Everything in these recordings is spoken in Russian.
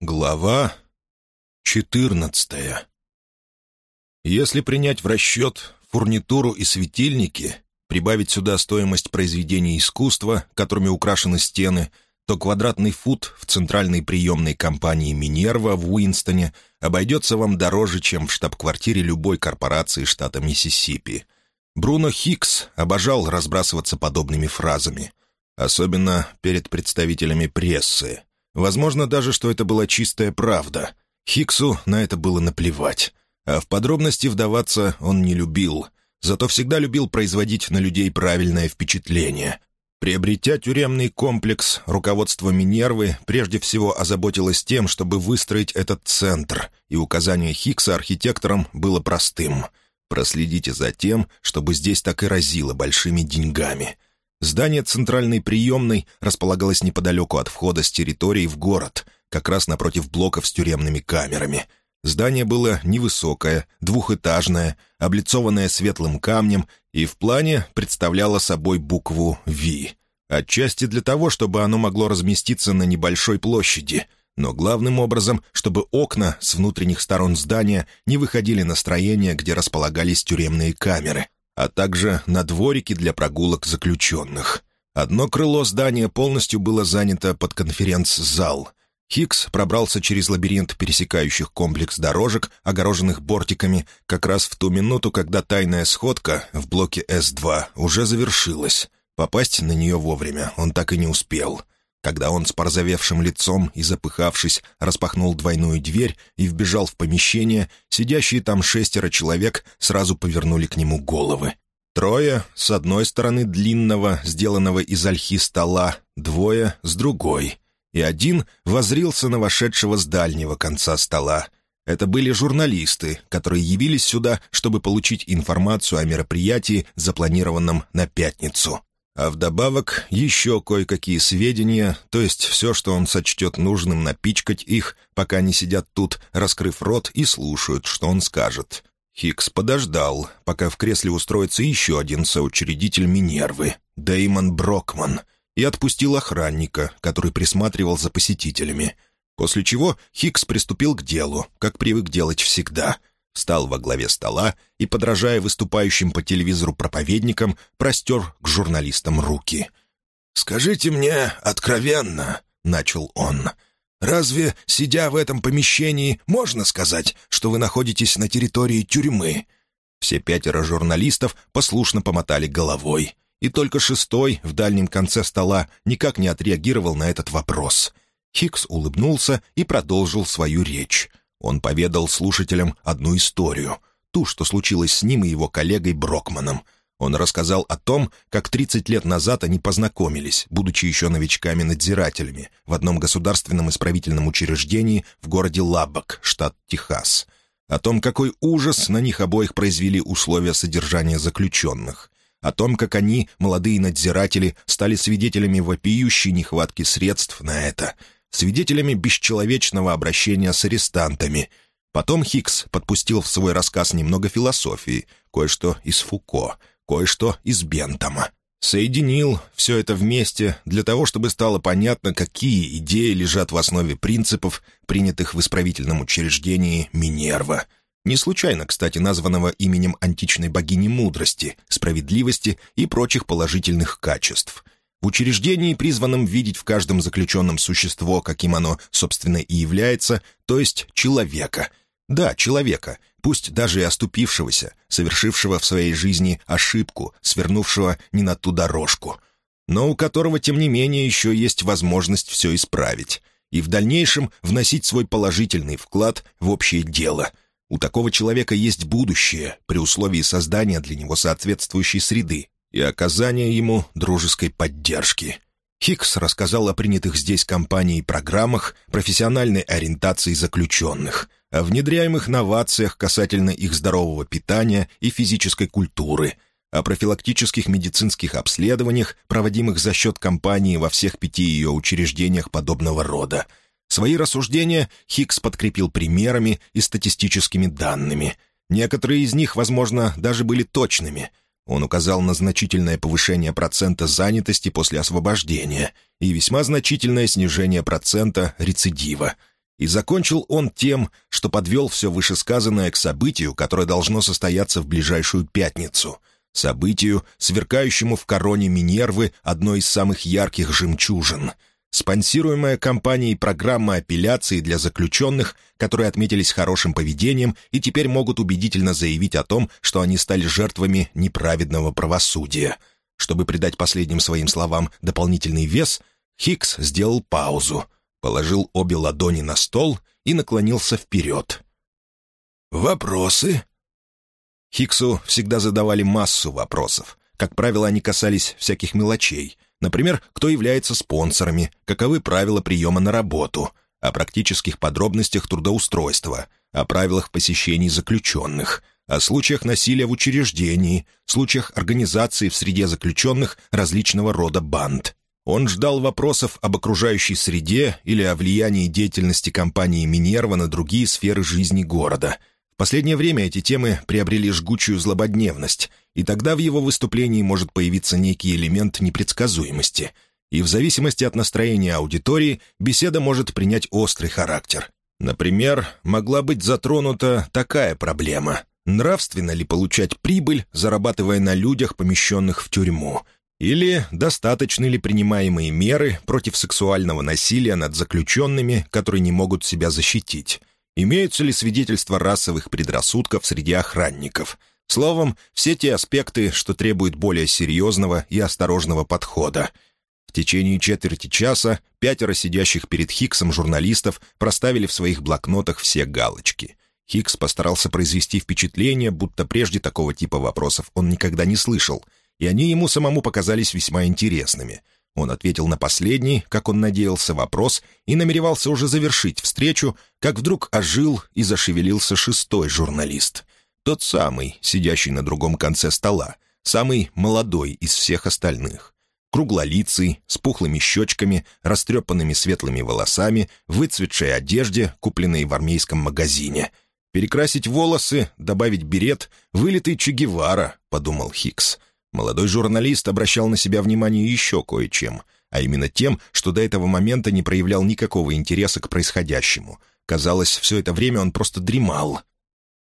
Глава четырнадцатая. Если принять в расчет фурнитуру и светильники, прибавить сюда стоимость произведений искусства, которыми украшены стены, то квадратный фут в центральной приемной компании «Минерва» в Уинстоне обойдется вам дороже, чем в штаб-квартире любой корпорации штата Миссисипи. Бруно Хикс обожал разбрасываться подобными фразами, особенно перед представителями прессы. Возможно даже, что это была чистая правда. Хиксу на это было наплевать. А в подробности вдаваться он не любил, зато всегда любил производить на людей правильное впечатление. Приобретя тюремный комплекс, руководство Минервы прежде всего озаботилось тем, чтобы выстроить этот центр, и указание Хикса архитекторам было простым — проследите за тем, чтобы здесь так и разило большими деньгами. Здание центральной приемной располагалось неподалеку от входа с территории в город, как раз напротив блоков с тюремными камерами — Здание было невысокое, двухэтажное, облицованное светлым камнем и в плане представляло собой букву «Ви». Отчасти для того, чтобы оно могло разместиться на небольшой площади, но главным образом, чтобы окна с внутренних сторон здания не выходили на строение, где располагались тюремные камеры, а также на дворики для прогулок заключенных. Одно крыло здания полностью было занято под конференц-зал, Хикс пробрался через лабиринт пересекающих комплекс дорожек, огороженных бортиками, как раз в ту минуту, когда тайная сходка в блоке С-2 уже завершилась. Попасть на нее вовремя он так и не успел. Когда он с порозовевшим лицом и запыхавшись распахнул двойную дверь и вбежал в помещение, сидящие там шестеро человек сразу повернули к нему головы. Трое — с одной стороны длинного, сделанного из ольхи стола, двое — с другой — и один возрился на вошедшего с дальнего конца стола. Это были журналисты, которые явились сюда, чтобы получить информацию о мероприятии, запланированном на пятницу. А вдобавок еще кое-какие сведения, то есть все, что он сочтет нужным напичкать их, пока они сидят тут, раскрыв рот и слушают, что он скажет. Хикс подождал, пока в кресле устроится еще один соучредитель Минервы, Дэймон Брокман — и отпустил охранника, который присматривал за посетителями. После чего Хикс приступил к делу, как привык делать всегда. Встал во главе стола и, подражая выступающим по телевизору проповедникам, простер к журналистам руки. «Скажите мне откровенно», — начал он, — «разве, сидя в этом помещении, можно сказать, что вы находитесь на территории тюрьмы?» Все пятеро журналистов послушно помотали головой и только шестой в дальнем конце стола никак не отреагировал на этот вопрос. Хикс улыбнулся и продолжил свою речь. Он поведал слушателям одну историю, ту, что случилось с ним и его коллегой Брокманом. Он рассказал о том, как 30 лет назад они познакомились, будучи еще новичками-надзирателями, в одном государственном исправительном учреждении в городе Лаббок, штат Техас. О том, какой ужас на них обоих произвели условия содержания заключенных о том, как они, молодые надзиратели, стали свидетелями вопиющей нехватки средств на это, свидетелями бесчеловечного обращения с арестантами. Потом Хикс подпустил в свой рассказ немного философии, кое-что из Фуко, кое-что из Бентама. Соединил все это вместе для того, чтобы стало понятно, какие идеи лежат в основе принципов, принятых в исправительном учреждении Минерва — не случайно, кстати, названного именем античной богини мудрости, справедливости и прочих положительных качеств. В учреждении, призванном видеть в каждом заключенном существо, каким оно, собственно, и является, то есть человека. Да, человека, пусть даже и оступившегося, совершившего в своей жизни ошибку, свернувшего не на ту дорожку, но у которого, тем не менее, еще есть возможность все исправить и в дальнейшем вносить свой положительный вклад в общее дело — у такого человека есть будущее при условии создания для него соответствующей среды и оказания ему дружеской поддержки. Хикс рассказал о принятых здесь компанией программах профессиональной ориентации заключенных, о внедряемых новациях касательно их здорового питания и физической культуры, о профилактических медицинских обследованиях, проводимых за счет компании во всех пяти ее учреждениях подобного рода – Свои рассуждения Хикс подкрепил примерами и статистическими данными. Некоторые из них, возможно, даже были точными. Он указал на значительное повышение процента занятости после освобождения и весьма значительное снижение процента рецидива. И закончил он тем, что подвел все вышесказанное к событию, которое должно состояться в ближайшую пятницу. Событию, сверкающему в короне Минервы одной из самых ярких жемчужин — Спонсируемая компанией программа апелляции для заключенных, которые отметились хорошим поведением и теперь могут убедительно заявить о том, что они стали жертвами неправедного правосудия. Чтобы придать последним своим словам дополнительный вес, Хикс сделал паузу, положил обе ладони на стол и наклонился вперед. «Вопросы?» Хиксу всегда задавали массу вопросов. Как правило, они касались всяких мелочей — Например, кто является спонсорами, каковы правила приема на работу, о практических подробностях трудоустройства, о правилах посещений заключенных, о случаях насилия в учреждении, случаях организации в среде заключенных различного рода банд. Он ждал вопросов об окружающей среде или о влиянии деятельности компании «Минерва» на другие сферы жизни города — последнее время эти темы приобрели жгучую злободневность, и тогда в его выступлении может появиться некий элемент непредсказуемости. И в зависимости от настроения аудитории беседа может принять острый характер. Например, могла быть затронута такая проблема. Нравственно ли получать прибыль, зарабатывая на людях, помещенных в тюрьму? Или достаточны ли принимаемые меры против сексуального насилия над заключенными, которые не могут себя защитить? Имеются ли свидетельства расовых предрассудков среди охранников? Словом, все те аспекты, что требуют более серьезного и осторожного подхода. В течение четверти часа пятеро сидящих перед Хиксом журналистов проставили в своих блокнотах все галочки. Хикс постарался произвести впечатление, будто прежде такого типа вопросов он никогда не слышал, и они ему самому показались весьма интересными — он ответил на последний, как он надеялся, вопрос и намеревался уже завершить встречу, как вдруг ожил и зашевелился шестой журналист. Тот самый, сидящий на другом конце стола, самый молодой из всех остальных. Круглолицый, с пухлыми щечками, растрепанными светлыми волосами, выцветшей одежде, купленной в армейском магазине. «Перекрасить волосы, добавить берет, вылитый Че Гевара», — подумал Хикс. Молодой журналист обращал на себя внимание еще кое-чем, а именно тем, что до этого момента не проявлял никакого интереса к происходящему. Казалось, все это время он просто дремал.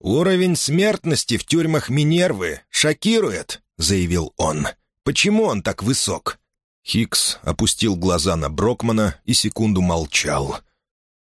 «Уровень смертности в тюрьмах Минервы шокирует», — заявил он. «Почему он так высок?» Хикс опустил глаза на Брокмана и секунду молчал.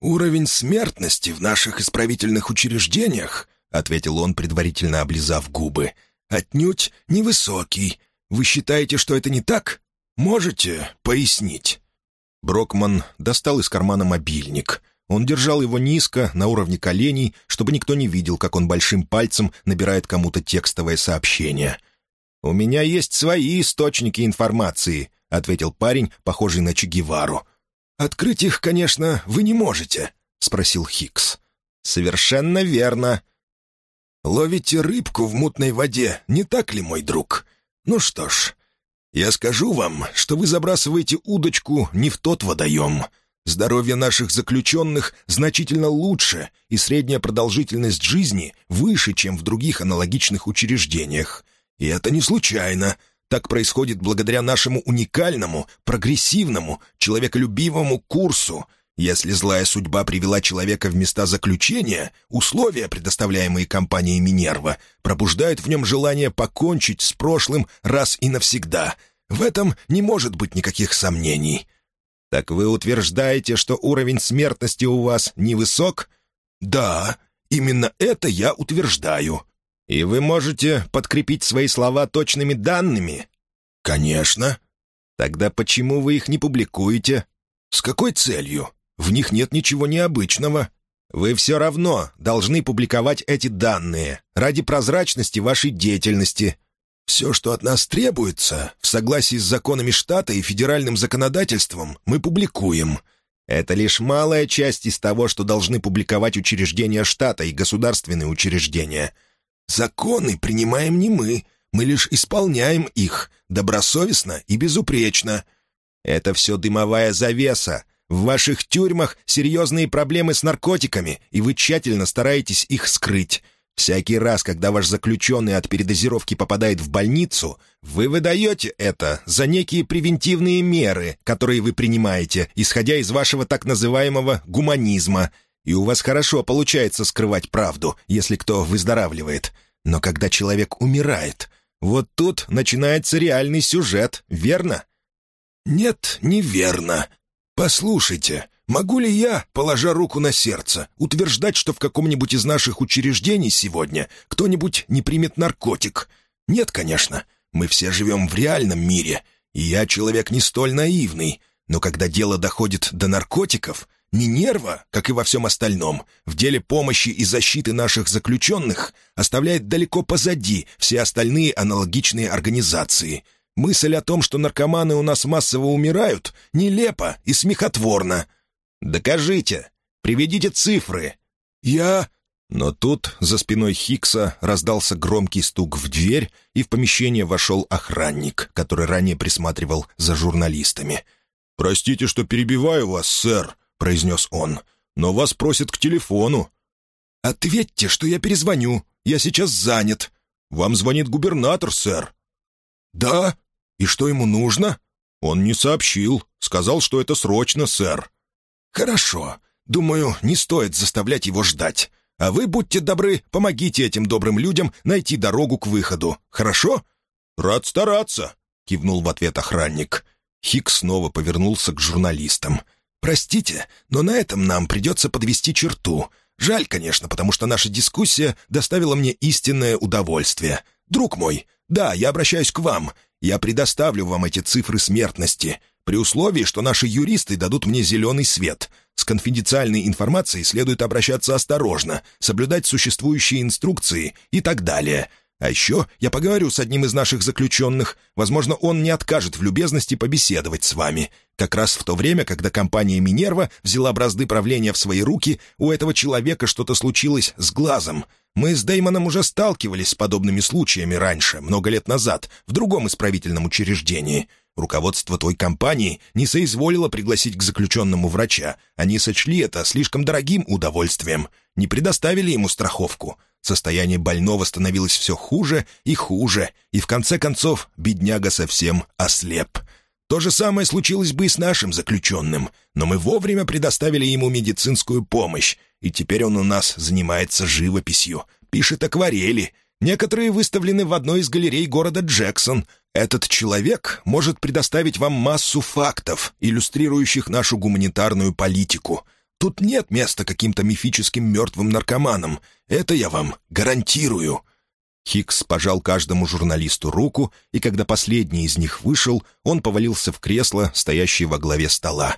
«Уровень смертности в наших исправительных учреждениях», — ответил он, предварительно облизав губы, — отнюдь невысокий. Вы считаете, что это не так? Можете пояснить?» Брокман достал из кармана мобильник. Он держал его низко, на уровне коленей, чтобы никто не видел, как он большим пальцем набирает кому-то текстовое сообщение. «У меня есть свои источники информации», — ответил парень, похожий на Че Гевару. «Открыть их, конечно, вы не можете», — спросил Хикс. «Совершенно верно. Ловите рыбку в мутной воде, не так ли, мой друг? Ну что ж, я скажу вам, что вы забрасываете удочку не в тот водоем. Здоровье наших заключенных значительно лучше, и средняя продолжительность жизни выше, чем в других аналогичных учреждениях. И это не случайно. Так происходит благодаря нашему уникальному, прогрессивному, человеколюбивому курсу — если злая судьба привела человека в места заключения, условия, предоставляемые компанией «Минерва», пробуждают в нем желание покончить с прошлым раз и навсегда. В этом не может быть никаких сомнений. «Так вы утверждаете, что уровень смертности у вас невысок?» «Да, именно это я утверждаю». «И вы можете подкрепить свои слова точными данными?» «Конечно». «Тогда почему вы их не публикуете?» «С какой целью?» В них нет ничего необычного. Вы все равно должны публиковать эти данные ради прозрачности вашей деятельности. Все, что от нас требуется, в согласии с законами штата и федеральным законодательством, мы публикуем. Это лишь малая часть из того, что должны публиковать учреждения штата и государственные учреждения. Законы принимаем не мы, мы лишь исполняем их, добросовестно и безупречно. Это все дымовая завеса, в ваших тюрьмах серьезные проблемы с наркотиками, и вы тщательно стараетесь их скрыть. Всякий раз, когда ваш заключенный от передозировки попадает в больницу, вы выдаете это за некие превентивные меры, которые вы принимаете, исходя из вашего так называемого гуманизма. И у вас хорошо получается скрывать правду, если кто выздоравливает. Но когда человек умирает, вот тут начинается реальный сюжет, верно? «Нет, неверно. Послушайте, могу ли я, положа руку на сердце, утверждать, что в каком-нибудь из наших учреждений сегодня кто-нибудь не примет наркотик? Нет, конечно. Мы все живем в реальном мире, и я человек не столь наивный. Но когда дело доходит до наркотиков, Минерва, как и во всем остальном, в деле помощи и защиты наших заключенных оставляет далеко позади все остальные аналогичные организации — Мысль о том, что наркоманы у нас массово умирают, нелепа и смехотворна. Докажите. Приведите цифры. Я... Но тут за спиной Хикса раздался громкий стук в дверь, и в помещение вошел охранник, который ранее присматривал за журналистами. «Простите, что перебиваю вас, сэр», — произнес он, — «но вас просят к телефону». «Ответьте, что я перезвоню. Я сейчас занят». «Вам звонит губернатор, сэр». «Да? «И что ему нужно?» «Он не сообщил. Сказал, что это срочно, сэр». «Хорошо. Думаю, не стоит заставлять его ждать. А вы, будьте добры, помогите этим добрым людям найти дорогу к выходу. Хорошо?» «Рад стараться», — кивнул в ответ охранник. Хик снова повернулся к журналистам. «Простите, но на этом нам придется подвести черту. Жаль, конечно, потому что наша дискуссия доставила мне истинное удовольствие. Друг мой, да, я обращаюсь к вам. Я предоставлю вам эти цифры смертности, при условии, что наши юристы дадут мне зеленый свет. С конфиденциальной информацией следует обращаться осторожно, соблюдать существующие инструкции и так далее. А еще я поговорю с одним из наших заключенных. Возможно, он не откажет в любезности побеседовать с вами. Как раз в то время, когда компания «Минерва» взяла бразды правления в свои руки, у этого человека что-то случилось с глазом. Мы с Деймоном уже сталкивались с подобными случаями раньше, много лет назад, в другом исправительном учреждении. Руководство той компании не соизволило пригласить к заключенному врача. Они сочли это слишком дорогим удовольствием. Не предоставили ему страховку. Состояние больного становилось все хуже и хуже, и в конце концов бедняга совсем ослеп. То же самое случилось бы и с нашим заключенным, но мы вовремя предоставили ему медицинскую помощь, и теперь он у нас занимается живописью, пишет акварели. Некоторые выставлены в одной из галерей города Джексон. Этот человек может предоставить вам массу фактов, иллюстрирующих нашу гуманитарную политику. Тут нет места каким-то мифическим мертвым наркоманам. Это я вам гарантирую. Хикс пожал каждому журналисту руку, и когда последний из них вышел, он повалился в кресло, стоящее во главе стола.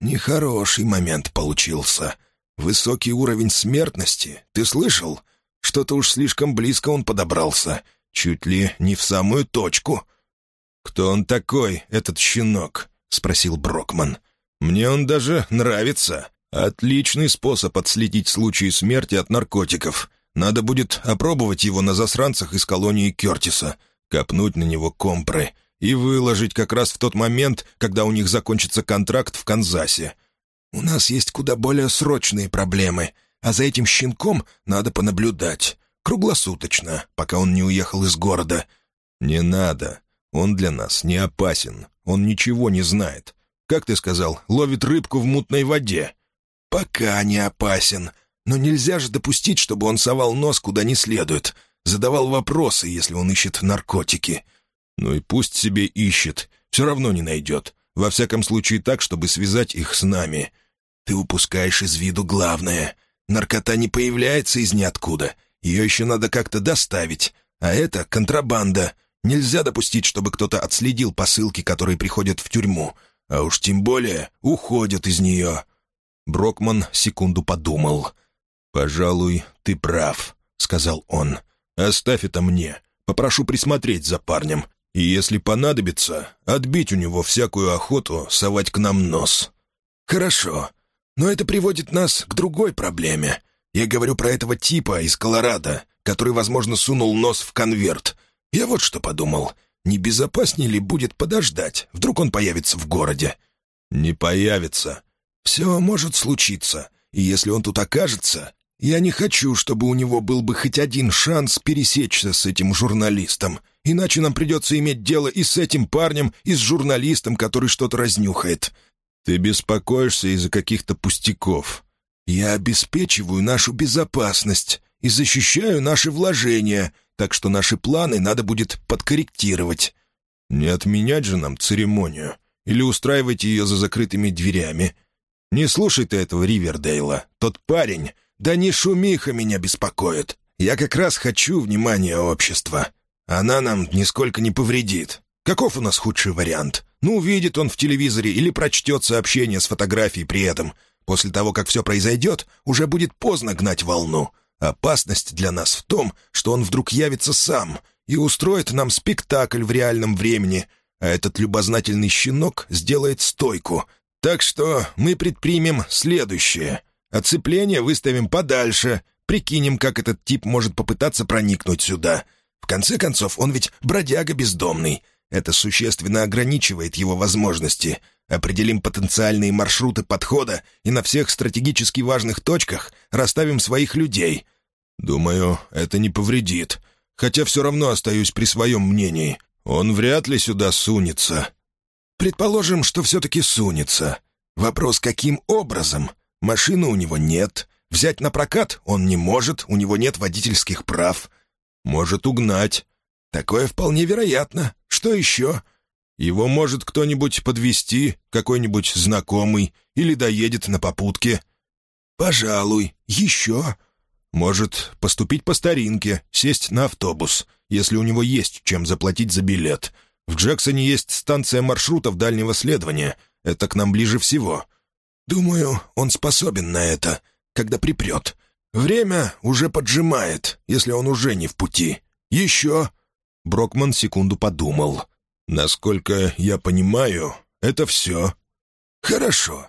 «Нехороший момент получился. Высокий уровень смертности, ты слышал? Что-то уж слишком близко он подобрался, чуть ли не в самую точку». «Кто он такой, этот щенок?» — спросил Брокман. «Мне он даже нравится. Отличный способ отследить случаи смерти от наркотиков. Надо будет опробовать его на засранцах из колонии Кертиса, копнуть на него компры и выложить как раз в тот момент, когда у них закончится контракт в Канзасе. У нас есть куда более срочные проблемы, а за этим щенком надо понаблюдать. Круглосуточно, пока он не уехал из города. Не надо. Он для нас не опасен. Он ничего не знает. Как ты сказал, ловит рыбку в мутной воде. Пока не опасен, но нельзя же допустить, чтобы он совал нос куда не следует, задавал вопросы, если он ищет наркотики. Ну и пусть себе ищет, все равно не найдет. Во всяком случае так, чтобы связать их с нами. Ты упускаешь из виду главное. Наркота не появляется из ниоткуда. Ее еще надо как-то доставить. А это контрабанда. Нельзя допустить, чтобы кто-то отследил посылки, которые приходят в тюрьму. А уж тем более уходят из нее. Брокман секунду подумал — «Пожалуй, ты прав», — сказал он. «Оставь это мне. Попрошу присмотреть за парнем. И если понадобится, отбить у него всякую охоту совать к нам нос». «Хорошо. Но это приводит нас к другой проблеме. Я говорю про этого типа из Колорадо, который, возможно, сунул нос в конверт. Я вот что подумал. Не безопаснее ли будет подождать? Вдруг он появится в городе?» «Не появится. Все может случиться. И если он тут окажется, Я не хочу, чтобы у него был бы хоть один шанс пересечься с этим журналистом. Иначе нам придется иметь дело и с этим парнем, и с журналистом, который что-то разнюхает. Ты беспокоишься из-за каких-то пустяков. Я обеспечиваю нашу безопасность и защищаю наши вложения, так что наши планы надо будет подкорректировать. Не отменять же нам церемонию. Или устраивать ее за закрытыми дверями. Не слушай ты этого Ривердейла. Тот парень... Да не шумиха меня беспокоит. Я как раз хочу внимания общества. Она нам нисколько не повредит. Каков у нас худший вариант? Ну, увидит он в телевизоре или прочтет сообщение с фотографией при этом. После того, как все произойдет, уже будет поздно гнать волну. Опасность для нас в том, что он вдруг явится сам и устроит нам спектакль в реальном времени, а этот любознательный щенок сделает стойку. Так что мы предпримем следующее. Оцепление выставим подальше, прикинем, как этот тип может попытаться проникнуть сюда. В конце концов, он ведь бродяга бездомный. Это существенно ограничивает его возможности. Определим потенциальные маршруты подхода и на всех стратегически важных точках расставим своих людей. Думаю, это не повредит. Хотя все равно остаюсь при своем мнении. Он вряд ли сюда сунется. Предположим, что все-таки сунется. Вопрос, каким образом? Машины у него нет. Взять на прокат он не может, у него нет водительских прав. Может угнать. Такое вполне вероятно. Что еще? Его может кто-нибудь подвести, какой-нибудь знакомый, или доедет на попутке. Пожалуй. Еще? Может поступить по старинке, сесть на автобус, если у него есть чем заплатить за билет. В Джексоне есть станция маршрутов дальнего следования. Это к нам ближе всего. Думаю, он способен на это, когда припрет. Время уже поджимает, если он уже не в пути. Еще...» Брокман секунду подумал. «Насколько я понимаю, это все». «Хорошо.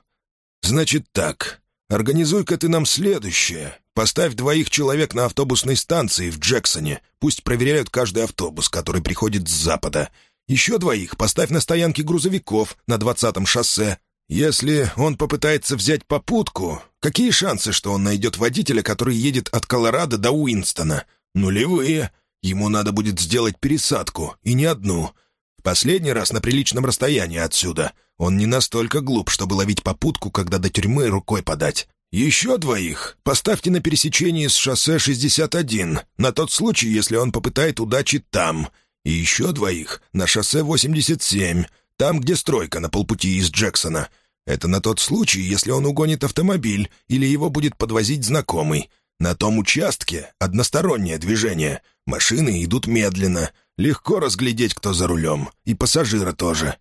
Значит так. Организуй-ка ты нам следующее. Поставь двоих человек на автобусной станции в Джексоне. Пусть проверяют каждый автобус, который приходит с запада. Еще двоих поставь на стоянке грузовиков на двадцатом шоссе. Если он попытается взять попутку, какие шансы, что он найдет водителя, который едет от Колорадо до Уинстона? Нулевые. Ему надо будет сделать пересадку, и не одну. В последний раз на приличном расстоянии отсюда. Он не настолько глуп, чтобы ловить попутку, когда до тюрьмы рукой подать. Еще двоих поставьте на пересечении с шоссе 61, на тот случай, если он попытает удачи там. И еще двоих на шоссе 87, там, где стройка на полпути из Джексона. Это на тот случай, если он угонит автомобиль или его будет подвозить знакомый. На том участке одностороннее движение. Машины идут медленно. Легко разглядеть, кто за рулем. И пассажира тоже.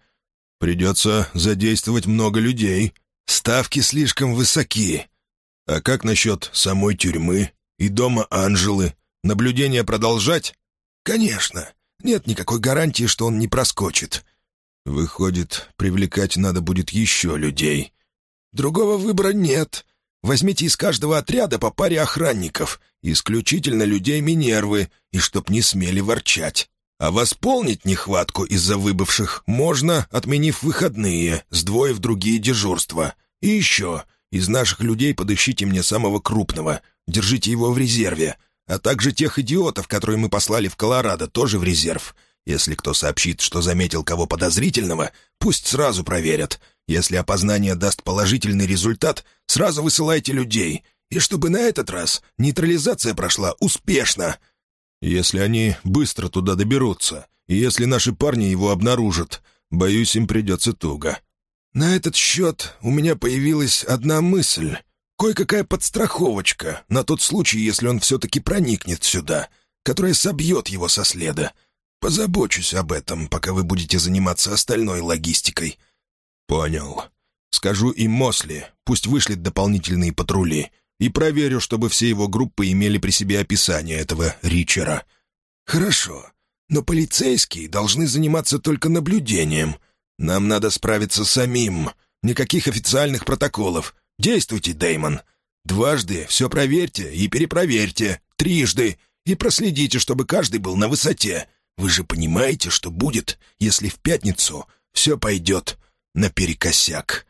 Придется задействовать много людей. Ставки слишком высоки. А как насчет самой тюрьмы и дома Анжелы? Наблюдение продолжать? Конечно. Нет никакой гарантии, что он не проскочит. Выходит, привлекать надо будет еще людей. Другого выбора нет. Возьмите из каждого отряда по паре охранников, исключительно людей Минервы, и чтоб не смели ворчать. А восполнить нехватку из-за выбывших можно, отменив выходные, сдвоив другие дежурства. И еще, из наших людей подыщите мне самого крупного, держите его в резерве, а также тех идиотов, которые мы послали в Колорадо, тоже в резерв — если кто сообщит, что заметил кого подозрительного, пусть сразу проверят. Если опознание даст положительный результат, сразу высылайте людей. И чтобы на этот раз нейтрализация прошла успешно. Если они быстро туда доберутся, и если наши парни его обнаружат, боюсь, им придется туго. На этот счет у меня появилась одна мысль. Кое-какая подстраховочка на тот случай, если он все-таки проникнет сюда, которая собьет его со следа. Позабочусь об этом, пока вы будете заниматься остальной логистикой». «Понял. Скажу им Мосли, пусть вышлет дополнительные патрули, и проверю, чтобы все его группы имели при себе описание этого Ричера». «Хорошо. Но полицейские должны заниматься только наблюдением. Нам надо справиться самим. Никаких официальных протоколов. Действуйте, Деймон. Дважды все проверьте и перепроверьте. Трижды. И проследите, чтобы каждый был на высоте. Вы же понимаете, что будет, если в пятницу все пойдет наперекосяк?»